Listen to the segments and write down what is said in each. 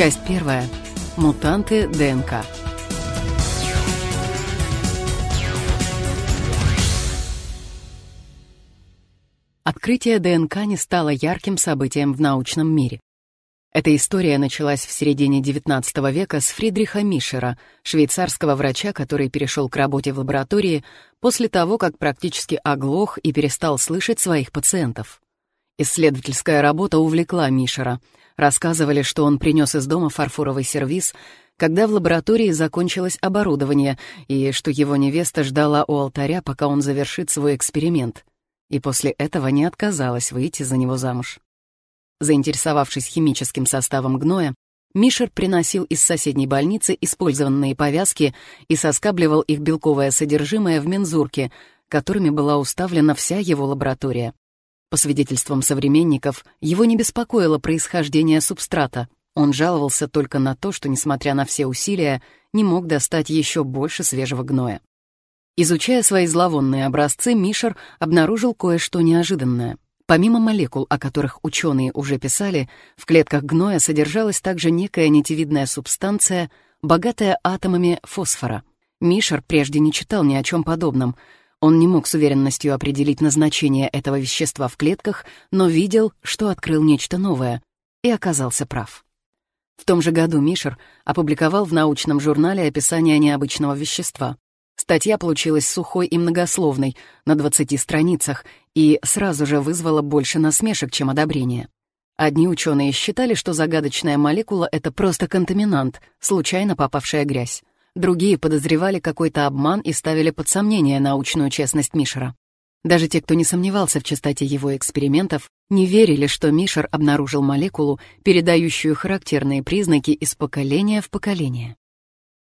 Часть первая. Мутанты ДНК. Открытие ДНК не стало ярким событием в научном мире. Эта история началась в середине XIX века с Фридриха Мишера, швейцарского врача, который перешел к работе в лаборатории после того, как практически оглох и перестал слышать своих пациентов. Исследовательская работа увлекла Мишера. Рассказывали, что он принес из дома фарфоровый сервиз, когда в лаборатории закончилось оборудование, и что его невеста ждала у алтаря, пока он завершит свой эксперимент. И после этого не отказалась выйти за него замуж. Заинтересовавшись химическим составом гноя, Мишер приносил из соседней больницы использованные повязки и соскабливал их белковое содержимое в мензурке, которыми была уставлена вся его лаборатория. По свидетельствам современников, его не беспокоило происхождение субстрата. Он жаловался только на то, что, несмотря на все усилия, не мог достать еще больше свежего гноя. Изучая свои зловонные образцы, Мишер обнаружил кое-что неожиданное — Помимо молекул, о которых ученые уже писали, в клетках гноя содержалась также некая нитевидная субстанция, богатая атомами фосфора. Мишер прежде не читал ни о чем подобном. Он не мог с уверенностью определить назначение этого вещества в клетках, но видел, что открыл нечто новое, и оказался прав. В том же году Мишер опубликовал в научном журнале описание необычного вещества. Статья получилась сухой и многословной, на 20 страницах, и сразу же вызвала больше насмешек, чем одобрения. Одни ученые считали, что загадочная молекула — это просто контаминант, случайно попавшая грязь. Другие подозревали какой-то обман и ставили под сомнение научную честность Мишера. Даже те, кто не сомневался в чистоте его экспериментов, не верили, что Мишер обнаружил молекулу, передающую характерные признаки из поколения в поколение.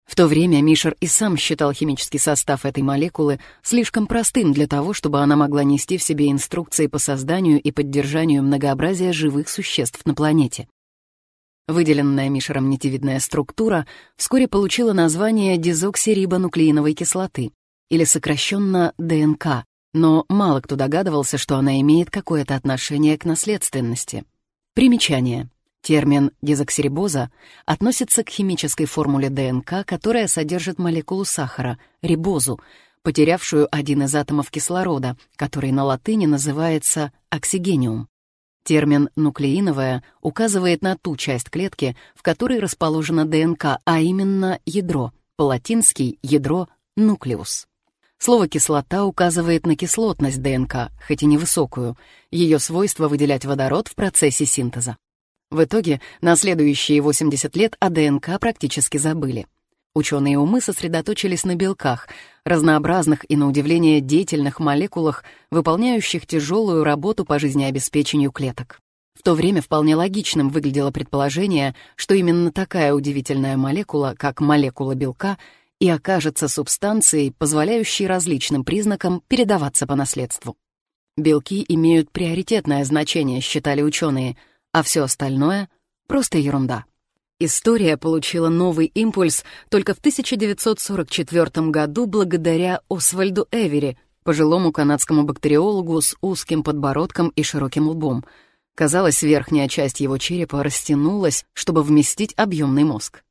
В то время Мишер и сам считал химический состав этой молекулы слишком простым для того, чтобы она могла нести в себе инструкции по созданию и поддержанию многообразия живых существ на планете. Выделенная Мишером нитевидная структура вскоре получила название дезоксирибонуклеиновой кислоты, или сокращенно ДНК, но мало кто догадывался, что она имеет какое-то отношение к наследственности. Примечание. Термин дезоксирибоза относится к химической формуле ДНК, которая содержит молекулу сахара, рибозу, потерявшую один из атомов кислорода, который на латыни называется оксигениум. Термин «нуклеиновая» указывает на ту часть клетки, в которой расположена ДНК, а именно ядро, по-латински ядро «нуклеус». Слово «кислота» указывает на кислотность ДНК, хоть и невысокую, ее свойство выделять водород в процессе синтеза. В итоге на следующие 80 лет о ДНК практически забыли. Ученые умы сосредоточились на белках, разнообразных и, на удивление, деятельных молекулах, выполняющих тяжелую работу по жизнеобеспечению клеток. В то время вполне логичным выглядело предположение, что именно такая удивительная молекула, как молекула белка, и окажется субстанцией, позволяющей различным признакам передаваться по наследству. Белки имеют приоритетное значение, считали ученые — а все остальное — просто ерунда. История получила новый импульс только в 1944 году благодаря Освальду Эвери, пожилому канадскому бактериологу с узким подбородком и широким лбом. Казалось, верхняя часть его черепа растянулась, чтобы вместить объемный мозг.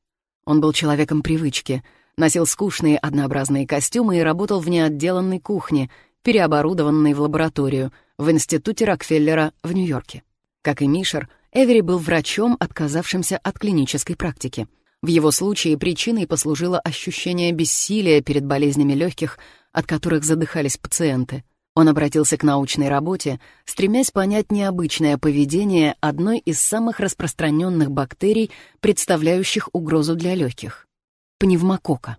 Он был человеком привычки, носил скучные однообразные костюмы и работал в неотделанной кухне, переоборудованной в лабораторию, в Институте Рокфеллера в Нью-Йорке. Как и Мишер, Эвери был врачом, отказавшимся от клинической практики. В его случае причиной послужило ощущение бессилия перед болезнями легких, от которых задыхались пациенты. Он обратился к научной работе, стремясь понять необычное поведение одной из самых распространенных бактерий, представляющих угрозу для легких — пневмокока.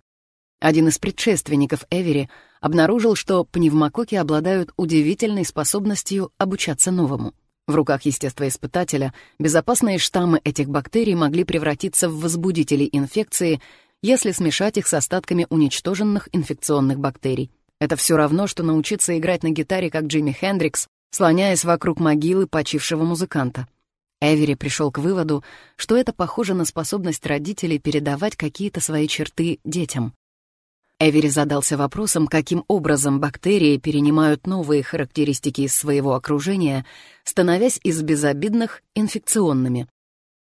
Один из предшественников Эвери обнаружил, что пневмококи обладают удивительной способностью обучаться новому. В руках естествоиспытателя безопасные штаммы этих бактерий могли превратиться в возбудители инфекции, если смешать их с остатками уничтоженных инфекционных бактерий. Это все равно, что научиться играть на гитаре, как Джимми Хендрикс, слоняясь вокруг могилы почившего музыканта. Эвери пришел к выводу, что это похоже на способность родителей передавать какие-то свои черты детям. Эвери задался вопросом, каким образом бактерии перенимают новые характеристики из своего окружения, становясь из безобидных инфекционными.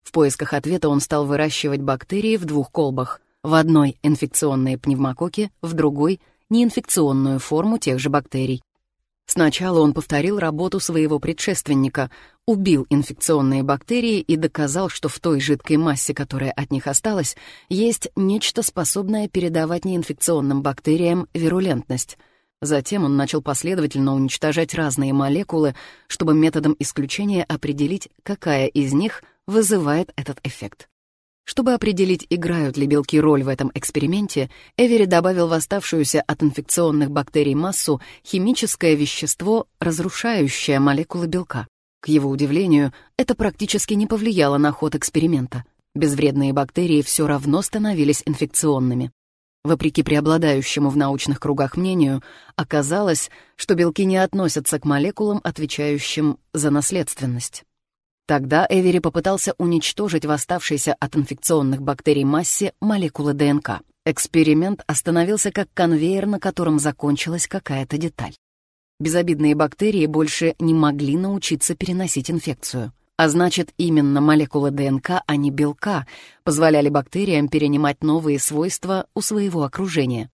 В поисках ответа он стал выращивать бактерии в двух колбах. В одной — инфекционные пневмококи, в другой — неинфекционную форму тех же бактерий. Сначала он повторил работу своего предшественника, убил инфекционные бактерии и доказал, что в той жидкой массе, которая от них осталась, есть нечто, способное передавать неинфекционным бактериям вирулентность. Затем он начал последовательно уничтожать разные молекулы, чтобы методом исключения определить, какая из них вызывает этот эффект. Чтобы определить, играют ли белки роль в этом эксперименте, Эвери добавил в оставшуюся от инфекционных бактерий массу химическое вещество, разрушающее молекулы белка. Его удивлению, это практически не повлияло на ход эксперимента. Безвредные бактерии все равно становились инфекционными. Вопреки преобладающему в научных кругах мнению, оказалось, что белки не относятся к молекулам, отвечающим за наследственность. Тогда Эвери попытался уничтожить в оставшейся от инфекционных бактерий массе молекулы ДНК. Эксперимент остановился как конвейер, на котором закончилась какая-то деталь. Безобидные бактерии больше не могли научиться переносить инфекцию. А значит, именно молекулы ДНК, а не белка, позволяли бактериям перенимать новые свойства у своего окружения.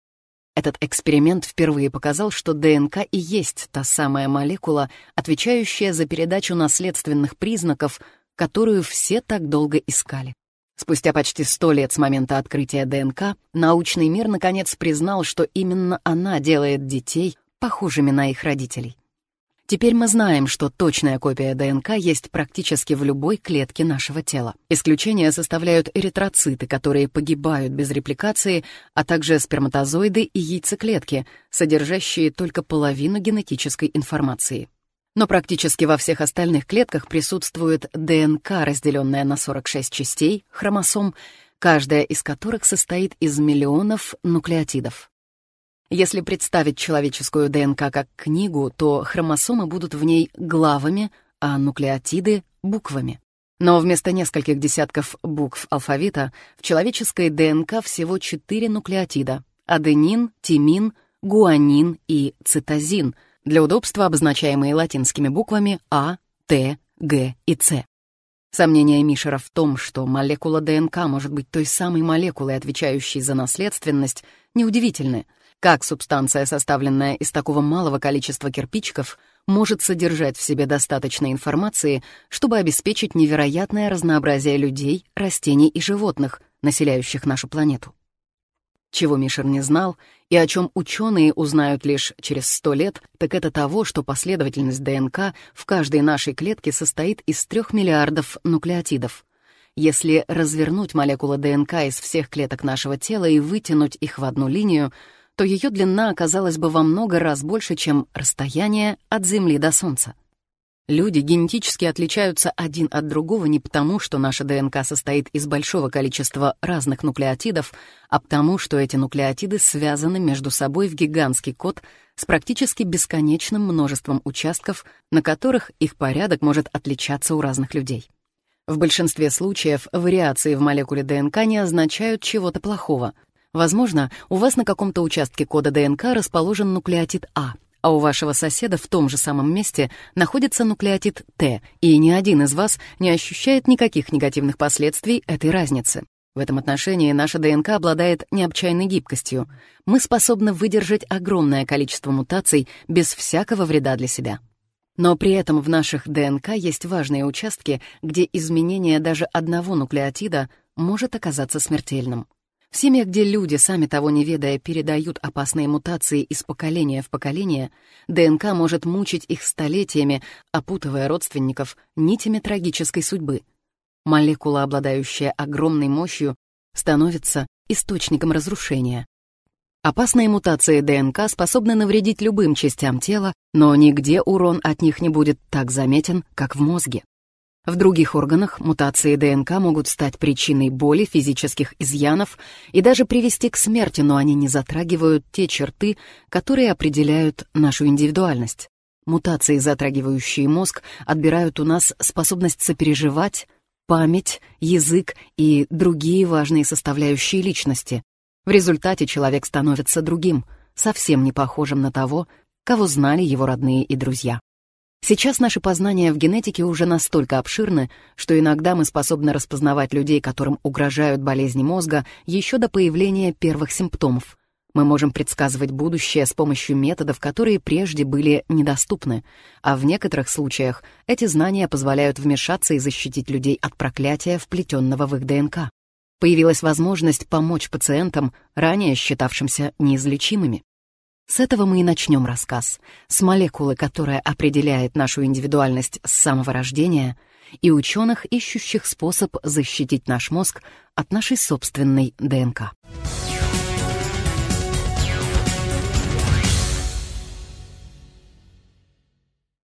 Этот эксперимент впервые показал, что ДНК и есть та самая молекула, отвечающая за передачу наследственных признаков, которую все так долго искали. Спустя почти сто лет с момента открытия ДНК, научный мир наконец признал, что именно она делает детей похожими на их родителей. Теперь мы знаем, что точная копия ДНК есть практически в любой клетке нашего тела. Исключения составляют эритроциты, которые погибают без репликации, а также сперматозоиды и яйцеклетки, содержащие только половину генетической информации. Но практически во всех остальных клетках присутствует ДНК, разделенная на 46 частей, хромосом, каждая из которых состоит из миллионов нуклеотидов. Если представить человеческую ДНК как книгу, то хромосомы будут в ней главами, а нуклеотиды — буквами. Но вместо нескольких десятков букв алфавита в человеческой ДНК всего четыре нуклеотида — аденин, тимин, гуанин и цитозин, для удобства обозначаемые латинскими буквами А, Т, Г и С. Сомнения Мишера в том, что молекула ДНК может быть той самой молекулой, отвечающей за наследственность, неудивительны — как субстанция, составленная из такого малого количества кирпичиков, может содержать в себе достаточно информации, чтобы обеспечить невероятное разнообразие людей, растений и животных, населяющих нашу планету? Чего Мишер не знал, и о чем ученые узнают лишь через сто лет, так это того, что последовательность ДНК в каждой нашей клетке состоит из трех миллиардов нуклеотидов. Если развернуть молекулы ДНК из всех клеток нашего тела и вытянуть их в одну линию, то ее длина оказалась бы во много раз больше, чем расстояние от Земли до Солнца. Люди генетически отличаются один от другого не потому, что наша ДНК состоит из большого количества разных нуклеотидов, а потому, что эти нуклеотиды связаны между собой в гигантский код с практически бесконечным множеством участков, на которых их порядок может отличаться у разных людей. В большинстве случаев вариации в молекуле ДНК не означают чего-то плохого — Возможно, у вас на каком-то участке кода ДНК расположен нуклеотид А, а у вашего соседа в том же самом месте находится нуклеотид Т, и ни один из вас не ощущает никаких негативных последствий этой разницы. В этом отношении наша ДНК обладает необычайной гибкостью. Мы способны выдержать огромное количество мутаций без всякого вреда для себя. Но при этом в наших ДНК есть важные участки, где изменение даже одного нуклеотида может оказаться смертельным. В семьях, где люди, сами того не ведая, передают опасные мутации из поколения в поколение, ДНК может мучить их столетиями, опутывая родственников нитями трагической судьбы. Молекула, обладающая огромной мощью, становится источником разрушения. Опасные мутации ДНК способны навредить любым частям тела, но нигде урон от них не будет так заметен, как в мозге. В других органах мутации ДНК могут стать причиной боли, физических изъянов и даже привести к смерти, но они не затрагивают те черты, которые определяют нашу индивидуальность. Мутации, затрагивающие мозг, отбирают у нас способность сопереживать, память, язык и другие важные составляющие личности. В результате человек становится другим, совсем не похожим на того, кого знали его родные и друзья. Сейчас наши познания в генетике уже настолько обширны, что иногда мы способны распознавать людей, которым угрожают болезни мозга, еще до появления первых симптомов. Мы можем предсказывать будущее с помощью методов, которые прежде были недоступны, а в некоторых случаях эти знания позволяют вмешаться и защитить людей от проклятия, вплетенного в их ДНК. Появилась возможность помочь пациентам, ранее считавшимся неизлечимыми. С этого мы и начнем рассказ, с молекулы, которая определяет нашу индивидуальность с самого рождения, и ученых, ищущих способ защитить наш мозг от нашей собственной ДНК.